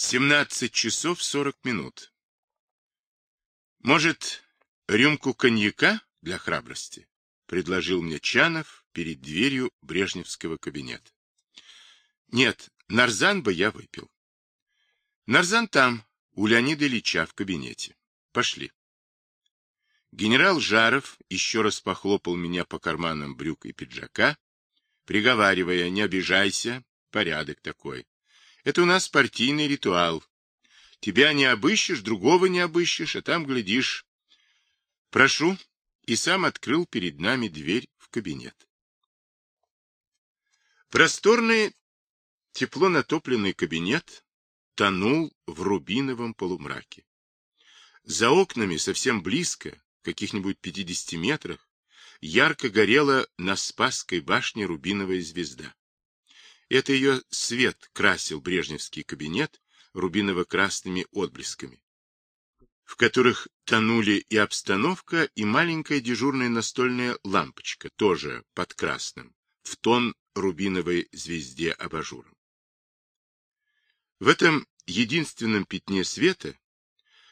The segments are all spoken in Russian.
17 часов 40 минут. Может, рюмку коньяка для храбрости? Предложил мне Чанов перед дверью Брежневского кабинета. Нет, нарзан бы я выпил. Нарзан там, у Леонида Ильича в кабинете. Пошли. Генерал Жаров еще раз похлопал меня по карманам брюк и пиджака, приговаривая, не обижайся, порядок такой. Это у нас партийный ритуал. Тебя не обыщешь, другого не обыщешь, а там, глядишь. Прошу. И сам открыл перед нами дверь в кабинет. Просторный, тепло натопленный кабинет тонул в рубиновом полумраке. За окнами совсем близко, каких-нибудь 50 метрах, ярко горела на Спасской башне рубиновая звезда. Это ее свет красил брежневский кабинет рубиново-красными отблесками, в которых тонули и обстановка, и маленькая дежурная настольная лампочка, тоже под красным, в тон рубиновой звезде абажуром. В этом единственном пятне света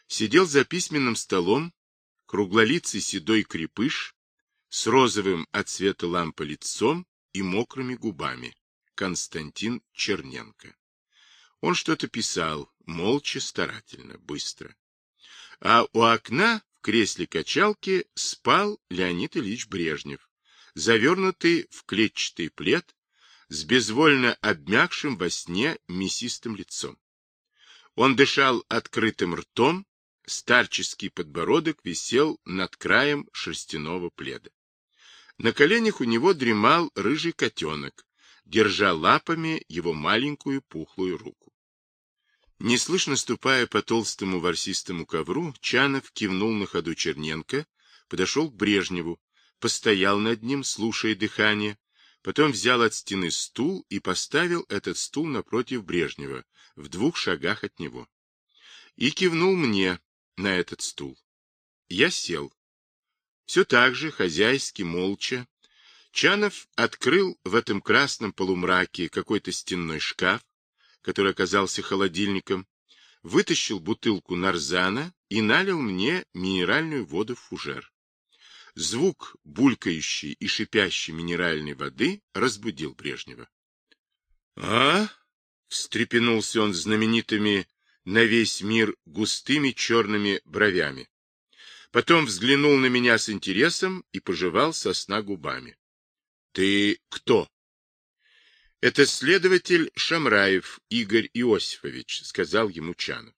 сидел за письменным столом круглолицый седой крепыш с розовым от цвета лампы лицом и мокрыми губами. Константин Черненко. Он что-то писал, молча, старательно, быстро. А у окна в кресле качалки спал Леонид Ильич Брежнев, завернутый в клетчатый плед, с безвольно обмякшим во сне мясистым лицом. Он дышал открытым ртом, старческий подбородок висел над краем шерстяного пледа. На коленях у него дремал рыжий котенок, держа лапами его маленькую пухлую руку. Неслышно ступая по толстому ворсистому ковру, Чанов кивнул на ходу Черненко, подошел к Брежневу, постоял над ним, слушая дыхание, потом взял от стены стул и поставил этот стул напротив Брежнева, в двух шагах от него. И кивнул мне на этот стул. Я сел. Все так же, хозяйски, молча, Чанов открыл в этом красном полумраке какой-то стенной шкаф, который оказался холодильником, вытащил бутылку нарзана и налил мне минеральную воду в фужер. Звук булькающей и шипящей минеральной воды разбудил Брежнева. — А? — встрепенулся он знаменитыми на весь мир густыми черными бровями. Потом взглянул на меня с интересом и пожевал сосна губами. Ты кто? Это следователь Шамраев Игорь Иосифович, сказал ему Чанов.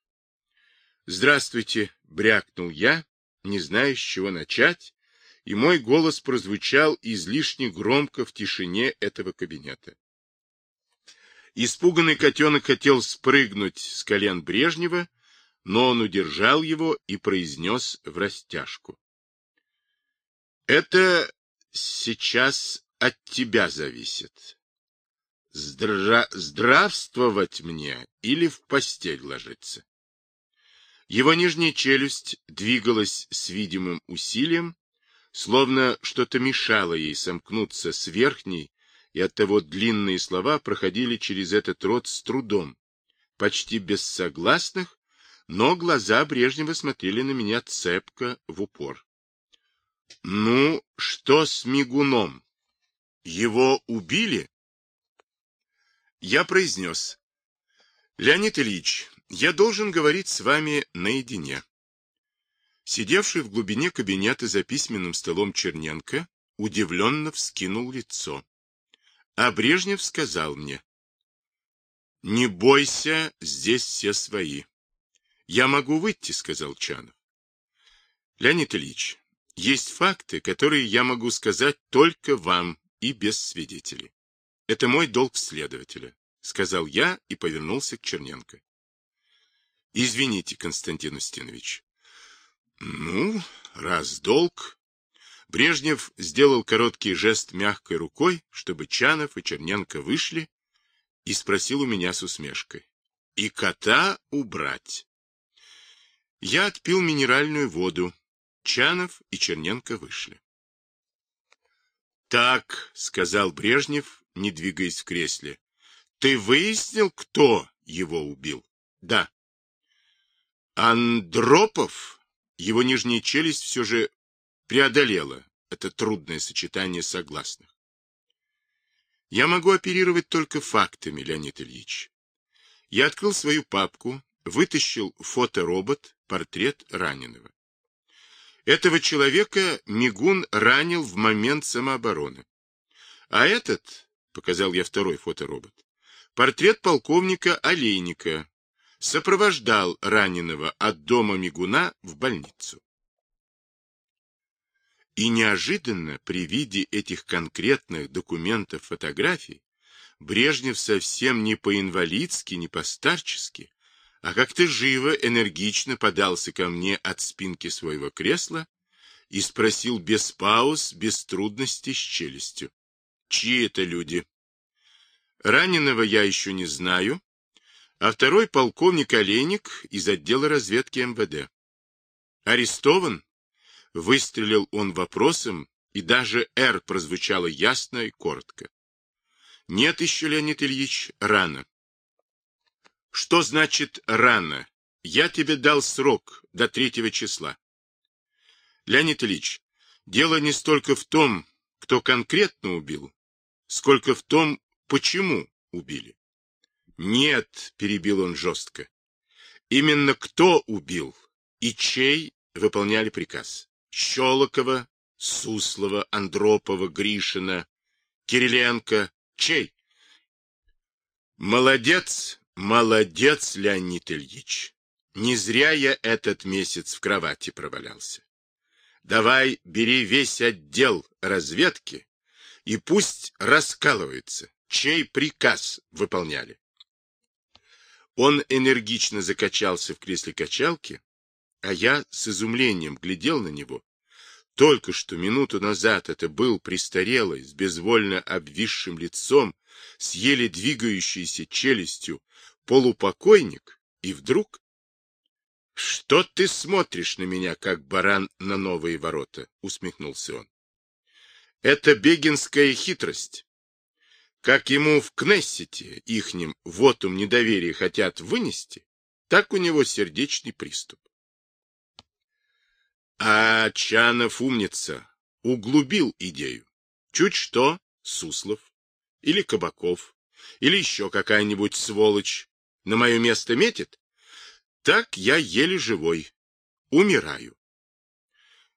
Здравствуйте, брякнул я, не зная, с чего начать, и мой голос прозвучал излишне громко в тишине этого кабинета. Испуганный котенок хотел спрыгнуть с колен Брежнева, но он удержал его и произнес в растяжку. Это сейчас от тебя зависит. Здра... Здравствовать мне или в постель ложиться? Его нижняя челюсть двигалась с видимым усилием, словно что-то мешало ей сомкнуться с верхней, и оттого длинные слова проходили через этот рот с трудом, почти без согласных, но глаза Брежнева смотрели на меня цепко в упор. — Ну, что с мигуном? Его убили? Я произнес. Леонид Ильич, я должен говорить с вами наедине. Сидевший в глубине кабинета за письменным столом Черненко удивленно вскинул лицо. А Брежнев сказал мне. Не бойся, здесь все свои. Я могу выйти, сказал Чанов. Леонид Ильич, есть факты, которые я могу сказать только вам, и без свидетелей. Это мой долг следователя, сказал я и повернулся к Черненко. Извините, Константин Устинович. Ну, раз долг... Брежнев сделал короткий жест мягкой рукой, чтобы Чанов и Черненко вышли, и спросил у меня с усмешкой. И кота убрать. Я отпил минеральную воду. Чанов и Черненко вышли. Так, сказал Брежнев, не двигаясь в кресле. Ты выяснил, кто его убил? Да. Андропов, его нижняя челюсть все же преодолела это трудное сочетание согласных. Я могу оперировать только фактами, Леонид Ильич. Я открыл свою папку, вытащил фоторобот, портрет раненого. Этого человека Мигун ранил в момент самообороны. А этот, показал я второй фоторобот, портрет полковника Олейника, сопровождал раненого от дома Мигуна в больницу. И неожиданно при виде этих конкретных документов фотографий Брежнев совсем не по-инвалидски, не по-старчески, а как-то живо, энергично подался ко мне от спинки своего кресла и спросил без пауз, без трудностей с челюстью. Чьи это люди? Раненого я еще не знаю, а второй полковник Олейник из отдела разведки МВД. Арестован? Выстрелил он вопросом, и даже «Р» прозвучало ясно и коротко. Нет еще, Леонид Ильич, рано. Что значит рано? Я тебе дал срок до третьего числа. Леонид Ильич, дело не столько в том, кто конкретно убил, сколько в том, почему убили. Нет, перебил он жестко. Именно кто убил и чей выполняли приказ. Щелокова, Суслова, Андропова, Гришина, Кириленко, Чей? Молодец, молодец, Леонид Ильич. Не зря я этот месяц в кровати провалялся. Давай, бери весь отдел разведки и пусть раскалывается, чей приказ выполняли. Он энергично закачался в кресле качалки, а я с изумлением глядел на него только что минуту назад это был престарелый, с безвольно обвисшим лицом, с еле двигающейся челюстью, полупокойник, и вдруг... — Что ты смотришь на меня, как баран на новые ворота? — усмехнулся он. — Это бегинская хитрость. Как ему в Кнессете ихним вотум недоверия хотят вынести, так у него сердечный приступ. А Чанов умница, углубил идею. Чуть что, Суслов, или Кабаков, или еще какая-нибудь сволочь на мое место метит, так я еле живой, умираю.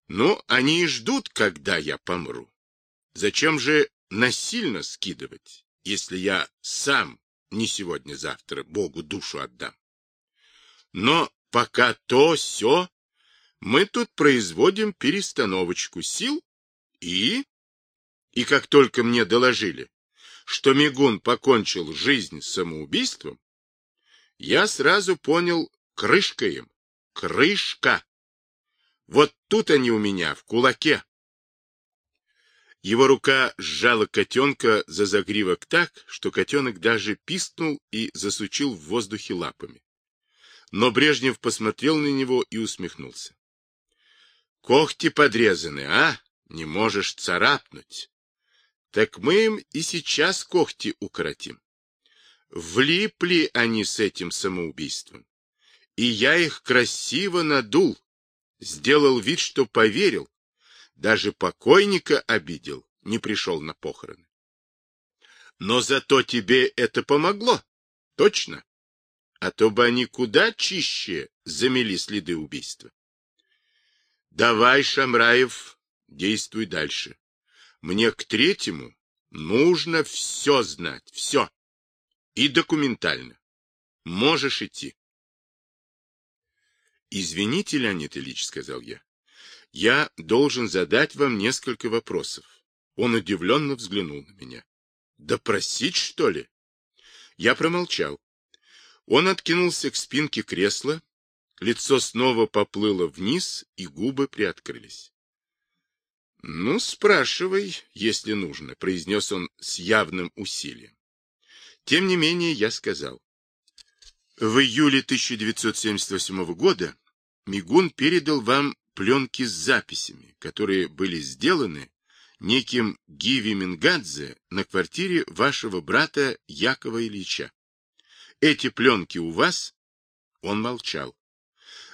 Но они и ждут, когда я помру. Зачем же насильно скидывать, если я сам не сегодня-завтра Богу душу отдам? Но пока то, все мы тут производим перестановочку сил и... И как только мне доложили, что Мигун покончил жизнь самоубийством, я сразу понял, крышка им, крышка. Вот тут они у меня, в кулаке. Его рука сжала котенка за загривок так, что котенок даже пискнул и засучил в воздухе лапами. Но Брежнев посмотрел на него и усмехнулся. Когти подрезаны, а? Не можешь царапнуть. Так мы им и сейчас когти укоротим. Влипли они с этим самоубийством. И я их красиво надул, сделал вид, что поверил. Даже покойника обидел, не пришел на похороны. Но зато тебе это помогло, точно? А то бы они куда чище замели следы убийства. Давай, Шамраев, действуй дальше. Мне к третьему нужно все знать, все. И документально. Можешь идти. Извините, Леонид Ильич, сказал я. Я должен задать вам несколько вопросов. Он удивленно взглянул на меня. Допросить, что ли? Я промолчал. Он откинулся к спинке кресла Лицо снова поплыло вниз, и губы приоткрылись. — Ну, спрашивай, если нужно, — произнес он с явным усилием. Тем не менее, я сказал. В июле 1978 года Мигун передал вам пленки с записями, которые были сделаны неким Гиви Мингадзе на квартире вашего брата Якова Ильича. Эти пленки у вас, Он молчал.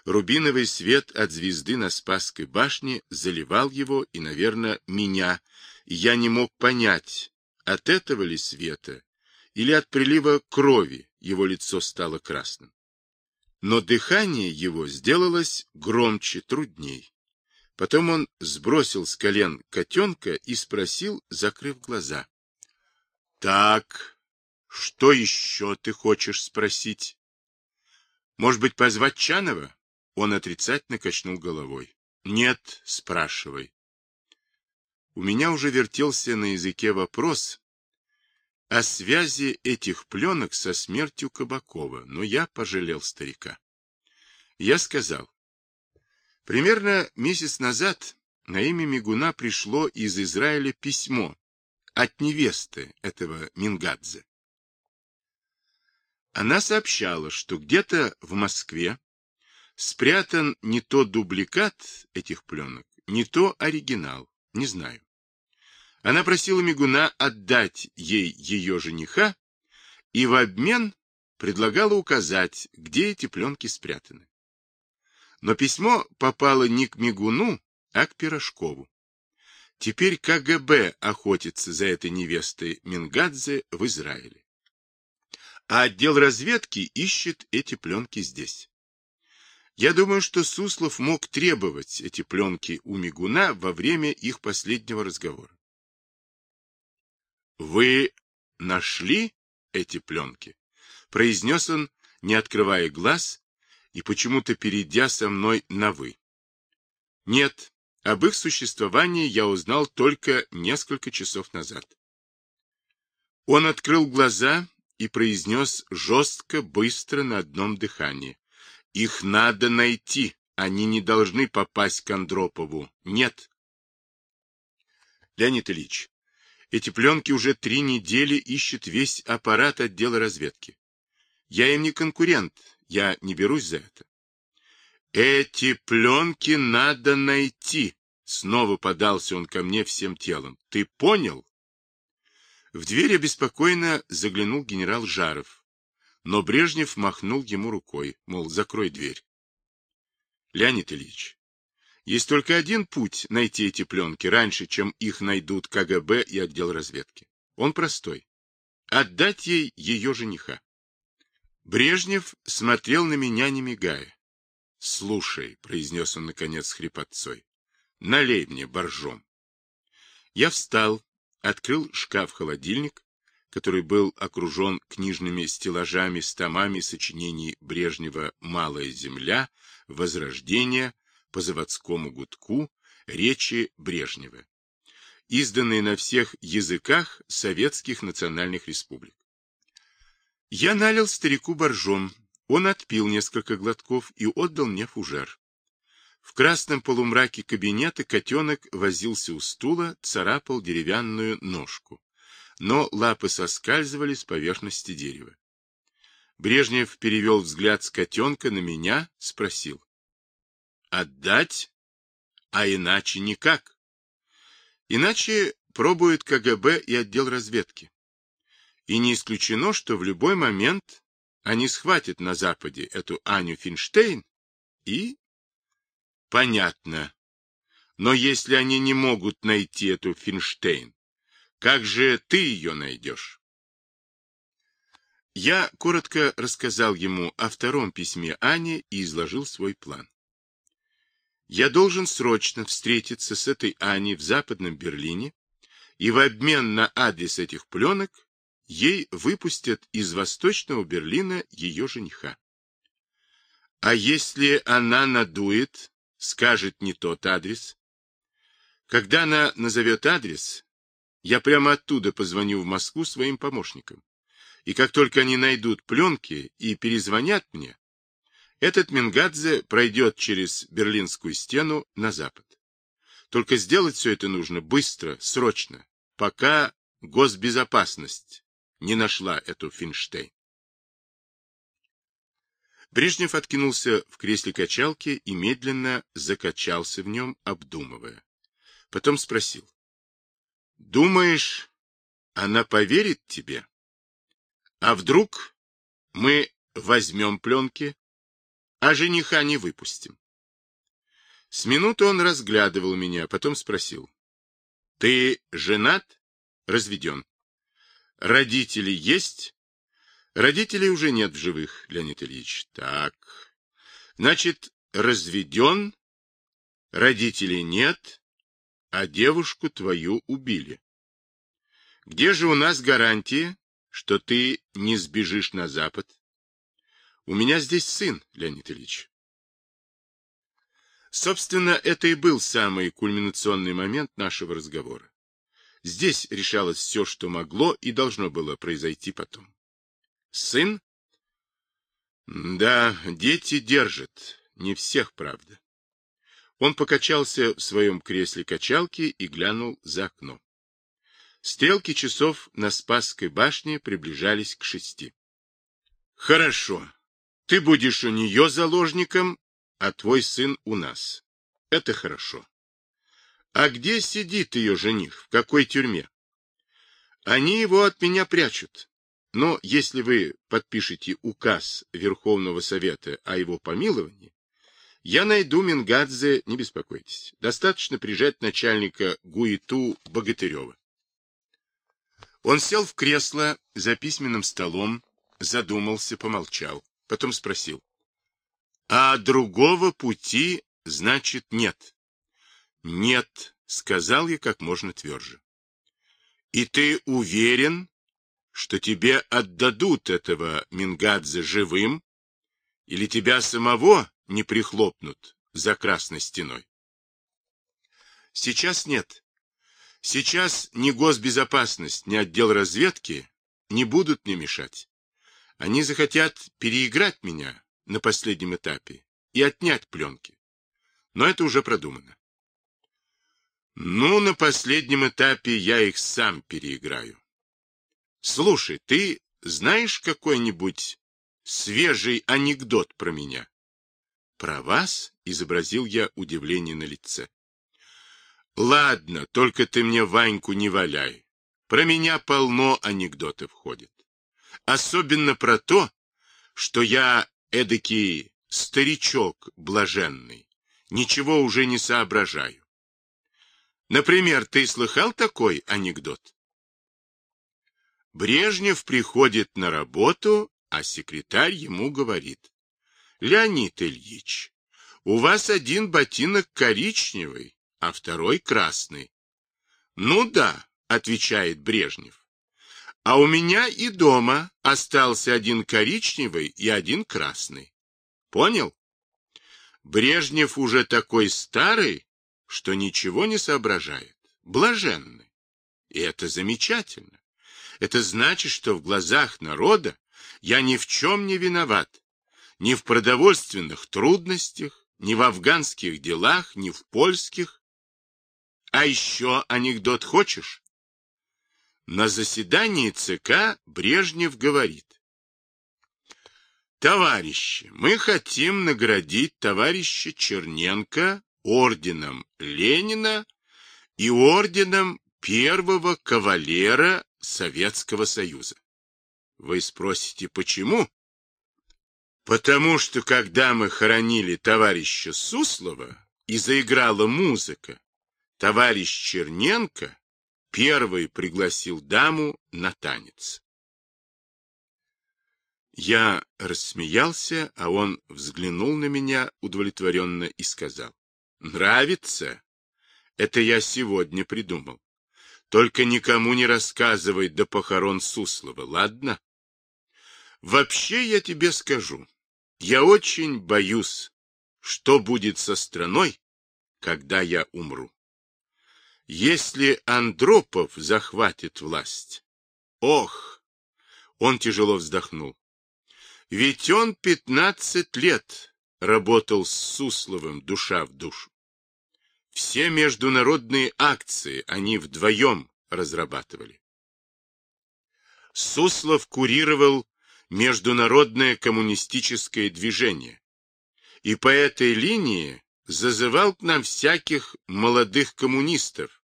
Рубиновый свет от звезды на Спасской башне заливал его и, наверное, меня, и я не мог понять, от этого ли света или от прилива крови его лицо стало красным. Но дыхание его сделалось громче, трудней. Потом он сбросил с колен котенка и спросил, закрыв глаза. — Так, что еще ты хочешь спросить? — Может быть, позвать Чанова? Он отрицательно качнул головой. — Нет, спрашивай. У меня уже вертелся на языке вопрос о связи этих пленок со смертью Кабакова, но я пожалел старика. Я сказал, примерно месяц назад на имя Мигуна пришло из Израиля письмо от невесты этого Мингадзе. Она сообщала, что где-то в Москве спрятан не то дубликат этих пленок, не то оригинал, не знаю. Она просила Мигуна отдать ей ее жениха и в обмен предлагала указать, где эти пленки спрятаны. Но письмо попало не к Мигуну, а к Пирожкову. Теперь КГБ охотится за этой невестой Мингадзе в Израиле. А отдел разведки ищет эти пленки здесь. Я думаю, что Суслов мог требовать эти пленки у Мигуна во время их последнего разговора. «Вы нашли эти пленки?» — произнес он, не открывая глаз и почему-то перейдя со мной на «вы». «Нет, об их существовании я узнал только несколько часов назад». Он открыл глаза и произнес жестко, быстро, на одном дыхании. «Их надо найти, они не должны попасть к Андропову. Нет». Леонид Ильич, эти пленки уже три недели ищет весь аппарат отдела разведки. Я им не конкурент, я не берусь за это. Эти пленки надо найти. Снова подался он ко мне всем телом. Ты понял? В дверь обеспокоенно заглянул генерал Жаров. Но Брежнев махнул ему рукой, мол, закрой дверь. Леонид Ильич, есть только один путь найти эти пленки раньше, чем их найдут КГБ и отдел разведки. Он простой. Отдать ей ее жениха. Брежнев смотрел на меня, не мигая. — Слушай, — произнес он, наконец, хрипотцой, — налей мне боржом. Я встал, открыл шкаф-холодильник, который был окружен книжными стеллажами с томами сочинений Брежнева «Малая земля», «Возрождение», «По заводскому гудку», «Речи Брежнева», изданные на всех языках советских национальных республик. Я налил старику боржом. Он отпил несколько глотков и отдал мне фужер. В красном полумраке кабинета котенок возился у стула, царапал деревянную ножку. Но лапы соскальзывали с поверхности дерева. Брежнев перевел взгляд с котенка на меня, спросил. «Отдать? А иначе никак. Иначе пробует КГБ и отдел разведки. И не исключено, что в любой момент они схватят на Западе эту Аню Финштейн и... Понятно. Но если они не могут найти эту Финштейн, как же ты ее найдешь? Я коротко рассказал ему о втором письме Ане и изложил свой план. Я должен срочно встретиться с этой Аней в Западном Берлине и в обмен на адрес этих пленок ей выпустят из Восточного Берлина ее жениха. А если она надует, скажет не тот адрес? Когда она назовет адрес, я прямо оттуда позвоню в Москву своим помощникам. И как только они найдут пленки и перезвонят мне, этот Мингадзе пройдет через Берлинскую стену на запад. Только сделать все это нужно быстро, срочно, пока госбезопасность не нашла эту Финштейн. Брежнев откинулся в кресле качалки и медленно закачался в нем, обдумывая. Потом спросил. — Думаешь, она поверит тебе? А вдруг мы возьмем пленки, а жениха не выпустим. С минуты он разглядывал меня, потом спросил. Ты женат? Разведен. Родители есть? Родителей уже нет в живых, Леонид Ильич. Так. Значит, разведен, родителей нет, а девушку твою убили. Где же у нас гарантия, что ты не сбежишь на запад? У меня здесь сын, Леонид Ильич. Собственно, это и был самый кульминационный момент нашего разговора. Здесь решалось все, что могло и должно было произойти потом. Сын? Да, дети держат. Не всех, правда. Он покачался в своем кресле качалки и глянул за окно. Стрелки часов на Спасской башне приближались к шести. Хорошо. Ты будешь у нее заложником, а твой сын у нас. Это хорошо. А где сидит ее жених? В какой тюрьме? Они его от меня прячут. Но если вы подпишете указ Верховного Совета о его помиловании, я найду Мингадзе, не беспокойтесь. Достаточно прижать начальника Гуиту Богатырева. Он сел в кресло за письменным столом, задумался, помолчал, потом спросил. А другого пути, значит, нет. Нет, сказал я как можно тверже. И ты уверен, что тебе отдадут этого Мингадзе живым, или тебя самого не прихлопнут за красной стеной? Сейчас нет. Сейчас ни госбезопасность, ни отдел разведки не будут мне мешать. Они захотят переиграть меня на последнем этапе и отнять пленки. Но это уже продумано. Ну, на последнем этапе я их сам переиграю. Слушай, ты знаешь какой-нибудь свежий анекдот про меня? Про вас? Изобразил я удивление на лице. Ладно, только ты мне Ваньку не валяй. Про меня полно анекдотов ходит. Особенно про то, что я эдакий старичок блаженный, ничего уже не соображаю. Например, ты слыхал такой анекдот? Брежнев приходит на работу, а секретарь ему говорит. Леонид Ильич, у вас один ботинок коричневый, а второй красный. Ну да, отвечает Брежнев. А у меня и дома остался один коричневый и один красный. Понял? Брежнев уже такой старый, что ничего не соображает. Блаженный. И это замечательно. Это значит, что в глазах народа я ни в чем не виноват. Ни в продовольственных трудностях, ни в афганских делах, ни в польских. А еще анекдот хочешь? На заседании ЦК Брежнев говорит. Товарищи, мы хотим наградить товарища Черненко орденом Ленина и орденом первого кавалера Советского Союза. Вы спросите, почему? Потому что, когда мы хоронили товарища Суслова и заиграла музыка, товарищ Черненко первый пригласил даму на танец. Я рассмеялся, а он взглянул на меня удовлетворенно и сказал. Нравится? Это я сегодня придумал. Только никому не рассказывай до похорон Суслова, ладно? Вообще я тебе скажу, я очень боюсь, что будет со страной, когда я умру. Если Андропов захватит власть, ох, он тяжело вздохнул. Ведь он пятнадцать лет работал с Сусловым душа в душу. Все международные акции они вдвоем разрабатывали. Суслов курировал международное коммунистическое движение, и по этой линии зазывал к нам всяких молодых коммунистов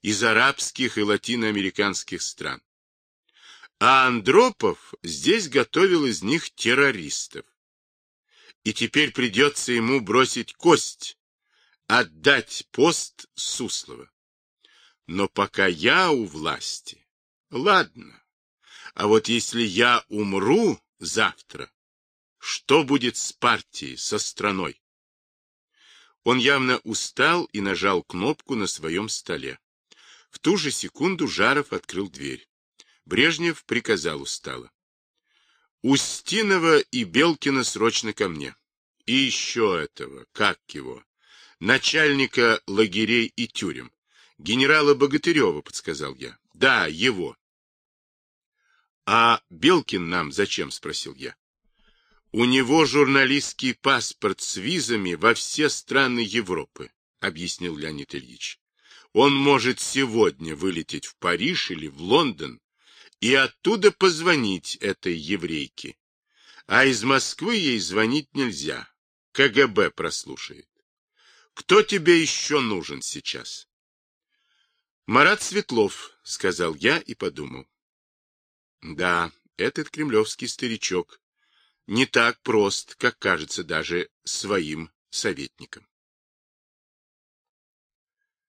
из арабских и латиноамериканских стран. А Андропов здесь готовил из них террористов. и теперь придется ему бросить кость, отдать пост Суслова. Но пока я у власти, ладно. А вот если я умру завтра, что будет с партией, со страной? Он явно устал и нажал кнопку на своем столе. В ту же секунду Жаров открыл дверь. Брежнев приказал устало. Устинова и Белкина срочно ко мне. И еще этого, как его, начальника лагерей и тюрем. Генерала Богатырева, подсказал я. Да, его. А Белкин нам зачем, спросил я. У него журналистский паспорт с визами во все страны Европы, объяснил Леонид Ильич. Он может сегодня вылететь в Париж или в Лондон и оттуда позвонить этой еврейке. А из Москвы ей звонить нельзя. КГБ прослушает. Кто тебе еще нужен сейчас? Марат Светлов, сказал я и подумал. Да, этот кремлевский старичок не так прост, как кажется даже своим советникам.